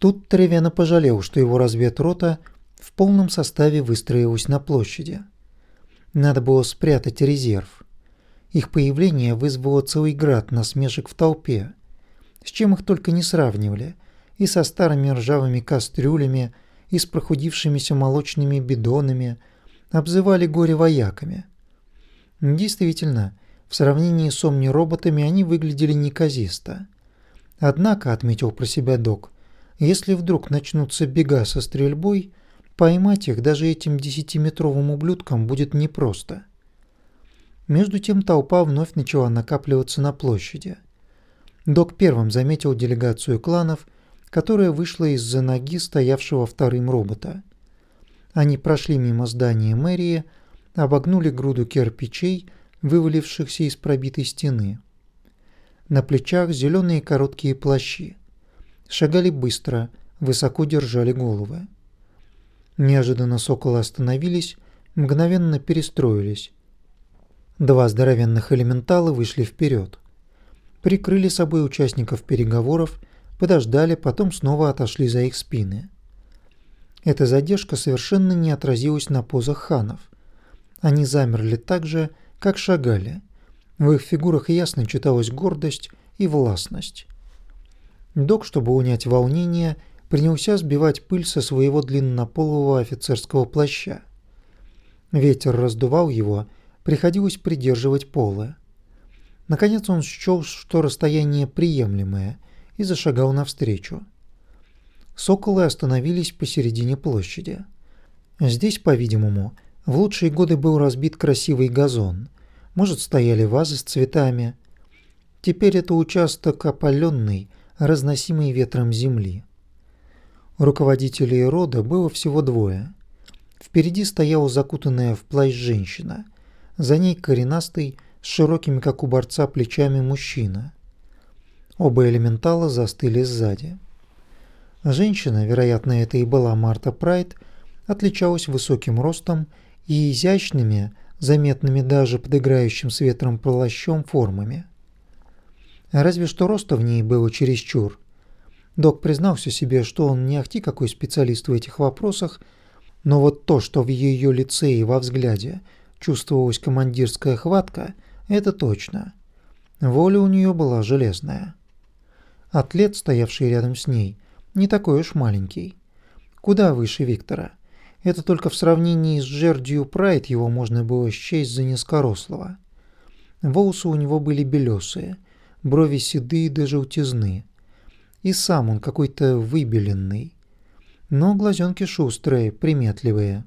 Тут Тревена пожалел, что его разведрота в полном составе выстроилась на площади. Надо было спрятать резерв. Их появление вызвало целый град насмешек в толпе, с чем их только не сравнивали, и со старыми ржавыми кастрюлями, и с прохудившимися молочными бидонами, обзывали горе-вояками. Действительно, в сравнении с омни-роботами они выглядели неказисто. Однако, отметил про себя док, если вдруг начнутся бега со стрельбой, поймать их даже этим десятиметровым ублюдкам будет непросто. Между тем толпа вновь начала накапливаться на площади. Док первым заметил делегацию кланов, которая вышла из-за ноги стоявшего вторым робота. Они прошли мимо здания мэрии, обогнули груду кирпичей, вывалившихся из пробитой стены. На плечах зеленые короткие плащи шагали быстро, высоко держали головы. Неожиданно соколы остановились, мгновенно перестроились. Два здоровенных элементала вышли вперед. Прикрыли собой участников переговоров, подождали, потом снова отошли за их спины. Эта задержка совершенно не отразилась на позах ханов. Они замерли так же, как шагали. В их фигурах ясно читалась гордость и властность. Док, чтобы унять волнение, принялся сбивать пыль со своего длиннополого офицерского плаща. Ветер раздувал его, приходилось придерживать полы. Наконец он счёл, что расстояние приемлемое, и зашагал навстречу. Соколы остановились посередине площади. Здесь, по-видимому, в лучшие годы был разбит красивый газон, может, стояли вазы с цветами. Теперь это участок опаленный, разносимой ветром земли. Руководителей рода было всего двое. Впереди стояла закутанная в плащ женщина, за ней коренастый, с широкими, как у борца, плечами мужчина. Оба элементала застыли сзади. Женщина, вероятно, это и была Марта Прайд, отличалась высоким ростом и изящными, заметными даже под играющим с ветром плащом формами. Разве что роста в ней было чересчур. Док признался себе, что он не ахти какой специалист в этих вопросах, но вот то, что в ее лице и во взгляде чувствовалась командирская хватка, это точно. Воля у нее была железная. Атлет, стоявший рядом с ней, не такой уж маленький. Куда выше Виктора. Это только в сравнении с Джердью Прайд его можно было счесть за низкорослого. Волосы у него были белесые – брови седые до желтизны. И сам он какой-то выбеленный. Но глазенки шустрые, приметливые.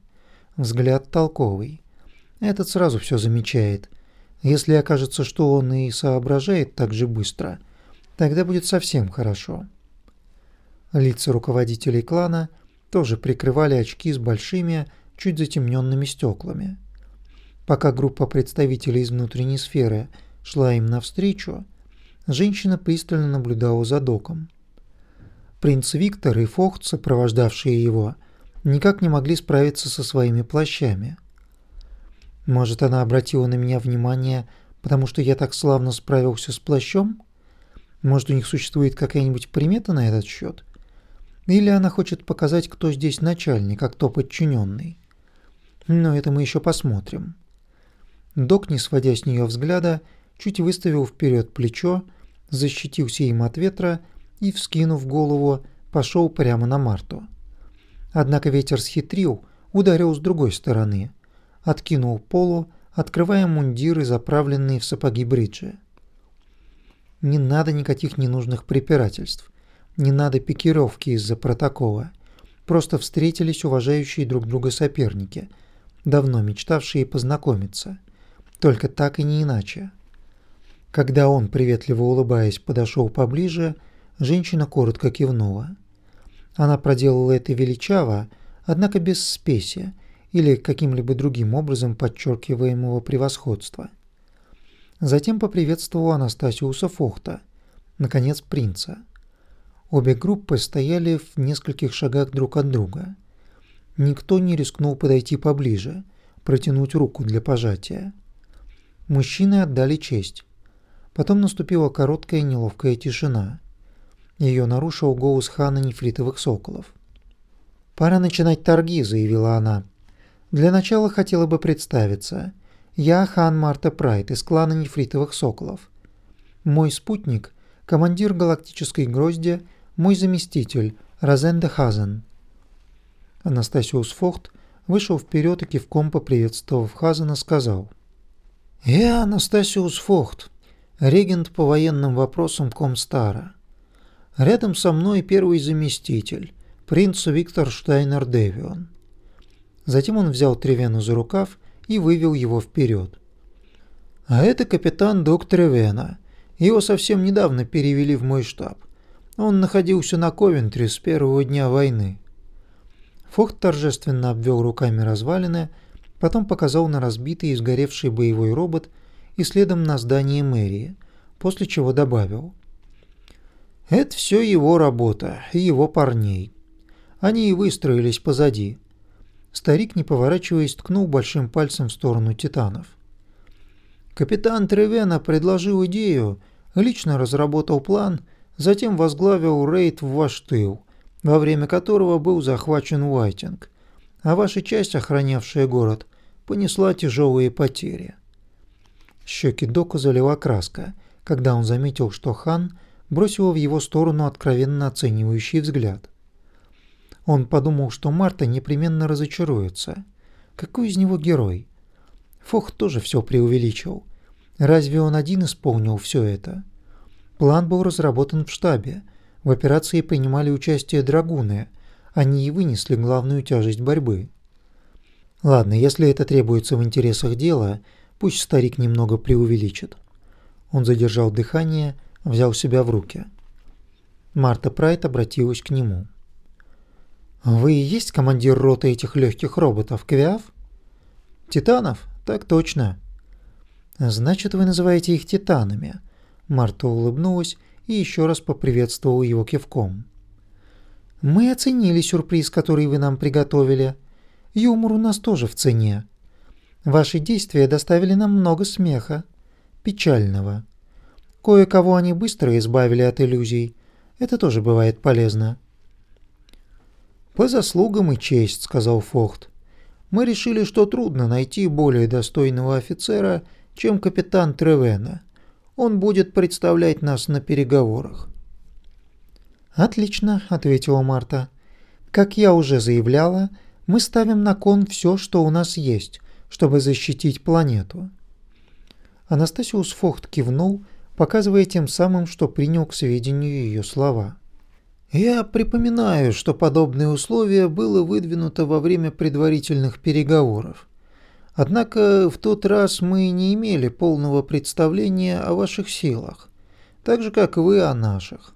Взгляд толковый. Этот сразу все замечает. Если окажется, что он и соображает так же быстро, тогда будет совсем хорошо. Лица руководителей клана тоже прикрывали очки с большими, чуть затемненными стеклами. Пока группа представителей из внутренней сферы шла им навстречу, Женщина пристально наблюдала за доком. Принц Виктор и Фохт, сопровождавшие его, никак не могли справиться со своими плащами. Может, она обратила на меня внимание, потому что я так славно справился с плащом? Может, у них существует какая-нибудь примета на этот счет? Или она хочет показать, кто здесь начальник, а кто подчиненный? Но это мы еще посмотрим. Док, не сводя с нее взгляда, чуть выставил вперед плечо, защитился им от ветра и, вскинув голову, пошел прямо на Марту. Однако ветер схитрил, ударил с другой стороны, откинул полу, открывая мундиры, заправленные в сапоги бриджи. Не надо никаких ненужных препирательств, не надо пикировки из-за протокола. Просто встретились уважающие друг друга соперники, давно мечтавшие познакомиться. Только так и не иначе. Когда он, приветливо улыбаясь, подошел поближе, женщина коротко кивнула. Она проделала это величаво, однако без спеси или каким-либо другим образом подчеркиваемого превосходства. Затем поприветствовала Анастасиуса Фохта, наконец принца. Обе группы стояли в нескольких шагах друг от друга. Никто не рискнул подойти поближе, протянуть руку для пожатия. Мужчины отдали честь. Потом наступила короткая неловкая тишина. Ее нарушил голос хана нефритовых соколов. «Пора начинать торги», — заявила она. «Для начала хотела бы представиться. Я хан Марта Прайд из клана нефритовых соколов. Мой спутник — командир галактической грозди, мой заместитель Розенда Хазен». Анастасиус Фохт вышел вперед и кивком поприветствовав Хазена, сказал. «Я Анастасиус Фохт, регент по военным вопросам Комстара. Рядом со мной первый заместитель, принц Виктор Штайнер Девион. Затем он взял Тревену за рукав и вывел его вперед. А это капитан доктор Тревена. Его совсем недавно перевели в мой штаб. Он находился на Ковентре с первого дня войны. Фохт торжественно обвел руками развалины, потом показал на разбитый и сгоревший боевой робот и следом на здание мэрии, после чего добавил. «Это все его работа и его парней. Они и выстроились позади. Старик, не поворачиваясь, ткнул большим пальцем в сторону титанов. Капитан Тревена предложил идею, лично разработал план, затем возглавил рейд в ваш тыл, во время которого был захвачен Уайтинг, а ваша часть, охранявшая город, понесла тяжелые потери. Щеки Доку залила краска, когда он заметил, что хан бросил в его сторону откровенно оценивающий взгляд. Он подумал, что Марта непременно разочаруется. Какой из него герой? Фох тоже все преувеличил. Разве он один исполнил все это? План был разработан в штабе. В операции принимали участие драгуны. Они и вынесли главную тяжесть борьбы. Ладно, если это требуется в интересах дела, пусть старик немного преувеличит. Он задержал дыхание, взял себя в руки. Марта Прайт обратилась к нему. «Вы и есть командир роты этих легких роботов, Квиаф?» «Титанов? Так точно». «Значит, вы называете их титанами?» Марта улыбнулась и еще раз поприветствовала его кивком. «Мы оценили сюрприз, который вы нам приготовили. Юмор у нас тоже в цене. Ваши действия доставили нам много смеха. Печального. Кое-кого они быстро избавили от иллюзий. Это тоже бывает полезно. «По заслугам и честь», — сказал Фохт. «Мы решили, что трудно найти более достойного офицера, чем капитан Тревена. Он будет представлять нас на переговорах». «Отлично», — ответила Марта. «Как я уже заявляла, мы ставим на кон все, что у нас есть, чтобы защитить планету». Анастасиус Фохт кивнул, показывая тем самым, что принял к сведению ее слова. Я припоминаю, что подобное условие было выдвинуто во время предварительных переговоров. Однако в тот раз мы не имели полного представления о ваших силах, так же как и вы о наших.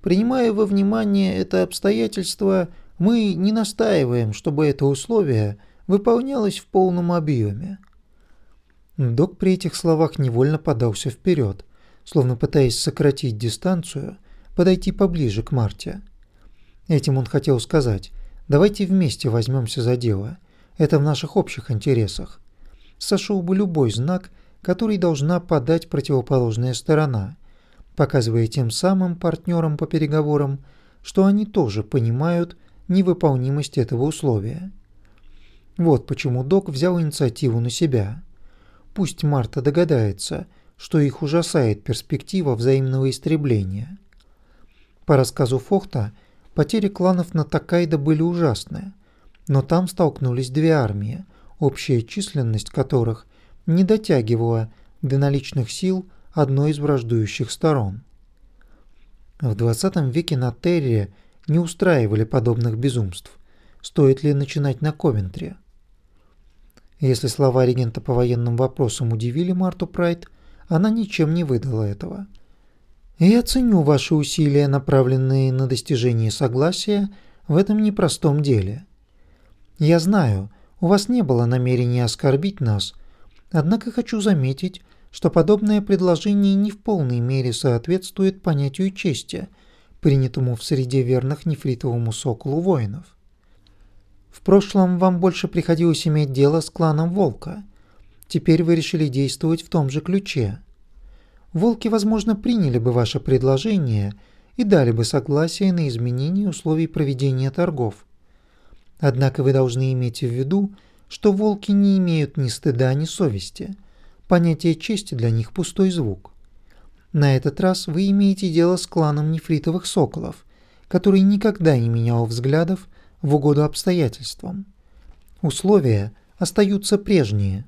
Принимая во внимание это обстоятельство, мы не настаиваем, чтобы это условие выполнялось в полном объеме. Док при этих словах невольно подался вперед, словно пытаясь сократить дистанцию подойти поближе к Марте. Этим он хотел сказать, давайте вместе возьмемся за дело, это в наших общих интересах. Сошел бы любой знак, который должна подать противоположная сторона, показывая тем самым партнерам по переговорам, что они тоже понимают невыполнимость этого условия. Вот почему Док взял инициативу на себя. Пусть Марта догадается, что их ужасает перспектива взаимного истребления. По рассказу Фохта, потери кланов на Такайда были ужасные, но там столкнулись две армии, общая численность которых не дотягивала до наличных сил одной из враждующих сторон. В 20 веке на Терре не устраивали подобных безумств. Стоит ли начинать на Ковентре? Если слова регента по военным вопросам удивили Марту Прайд, она ничем не выдала этого. Я ценю ваши усилия, направленные на достижение согласия в этом непростом деле. Я знаю, у вас не было намерения оскорбить нас, однако хочу заметить, что подобное предложение не в полной мере соответствует понятию чести, принятому в среде верных нефритовому соколу воинов. В прошлом вам больше приходилось иметь дело с кланом Волка. Теперь вы решили действовать в том же ключе. Волки, возможно, приняли бы ваше предложение и дали бы согласие на изменение условий проведения торгов. Однако вы должны иметь в виду, что волки не имеют ни стыда, ни совести. Понятие чести для них пустой звук. На этот раз вы имеете дело с кланом нефритовых соколов, который никогда не менял взглядов в угоду обстоятельствам. Условия остаются прежние.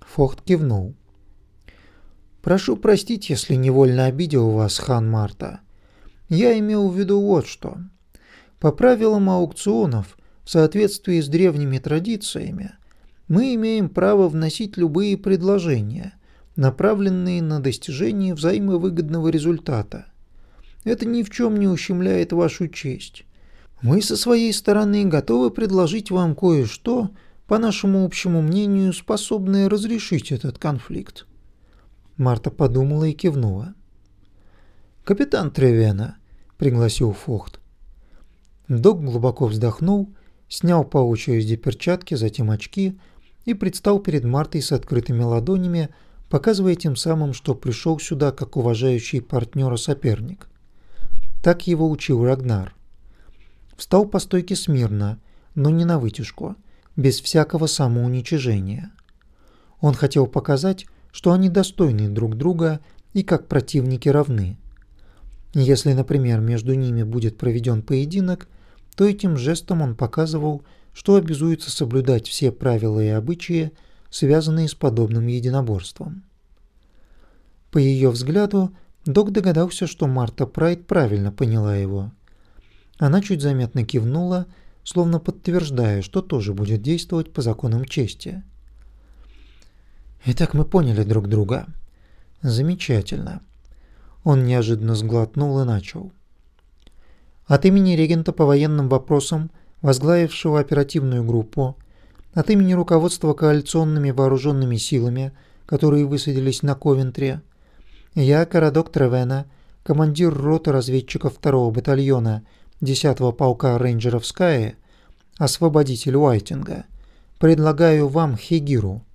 Фохт кивнул. «Прошу простить, если невольно обидел вас, хан Марта. Я имел в виду вот что. По правилам аукционов, в соответствии с древними традициями, мы имеем право вносить любые предложения, направленные на достижение взаимовыгодного результата. Это ни в чем не ущемляет вашу честь. Мы со своей стороны готовы предложить вам кое-что, по нашему общему мнению, способное разрешить этот конфликт. Марта подумала и кивнула. «Капитан Тревена», — пригласил Фохт. Док глубоко вздохнул, снял по очереди перчатки, затем очки и предстал перед Мартой с открытыми ладонями, показывая тем самым, что пришел сюда как уважающий партнера соперник. Так его учил Рагнар. Встал по стойке смирно, но не на вытяжку, без всякого самоуничижения. Он хотел показать, что они достойны друг друга и как противники равны. Если, например, между ними будет проведен поединок, то этим жестом он показывал, что обязуется соблюдать все правила и обычаи, связанные с подобным единоборством. По ее взгляду, док догадался, что Марта Прайд правильно поняла его. Она чуть заметно кивнула, словно подтверждая, что тоже будет действовать по законам чести. Итак, мы поняли друг друга. Замечательно. Он неожиданно сглотнул и начал. От имени регента по военным вопросам, возглавившего оперативную группу, от имени руководства коалиционными вооруженными силами, которые высадились на Ковентре, я, Карадок Тревена, командир роты разведчиков 2-го батальона 10-го полка рейнджеров Скайи, освободитель Уайтинга, предлагаю вам Хигиру –